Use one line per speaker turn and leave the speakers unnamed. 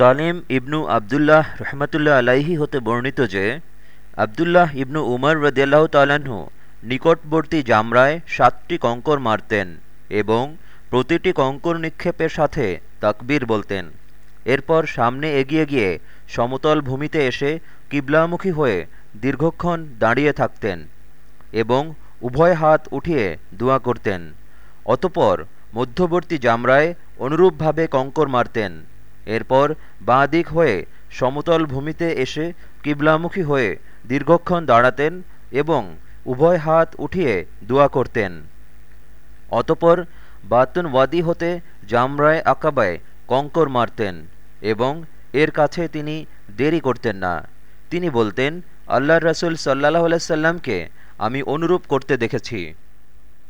সালিম ইবনু আবদুল্লাহ রহমতুল্লাহ আলাইহি হতে বর্ণিত যে, আবদুল্লাহ ইবনু উমর রদিয়াল্লাহ তালাহু নিকটবর্তী জামরায় সাতটি কঙ্কর মারতেন এবং প্রতিটি কঙ্কর নিক্ষেপের সাথে তাকবীর বলতেন। এরপর সামনে এগিয়ে গিয়ে সমতল ভূমিতে এসে কিবলামুখী হয়ে দীর্ঘক্ষণ দাঁড়িয়ে থাকতেন এবং উভয় হাত উঠিয়ে দোয়া করতেন। অতপর মধ্যবর্তী জামরায় অনুরূপভাবে কঙ্কর মারতেন। এরপর বাঁ দিক হয়ে সমতল ভূমিতে এসে কিবলামুখী হয়ে দীর্ঘক্ষণ দাঁড়াতেন এবং উভয় হাত উঠিয়ে দোয়া করতেন। অতপর বাতুন ওয়াদি হতে জামরায় আকাবায় কঙ্কর মারতেন এবং এর কাছে তিনি দেরি করতেন না। তিনি বলতেন আল্লাহ রসুল সাল্লাহ আলাইসাল্লামকে আমি অনুরূপ করতে দেখেছি।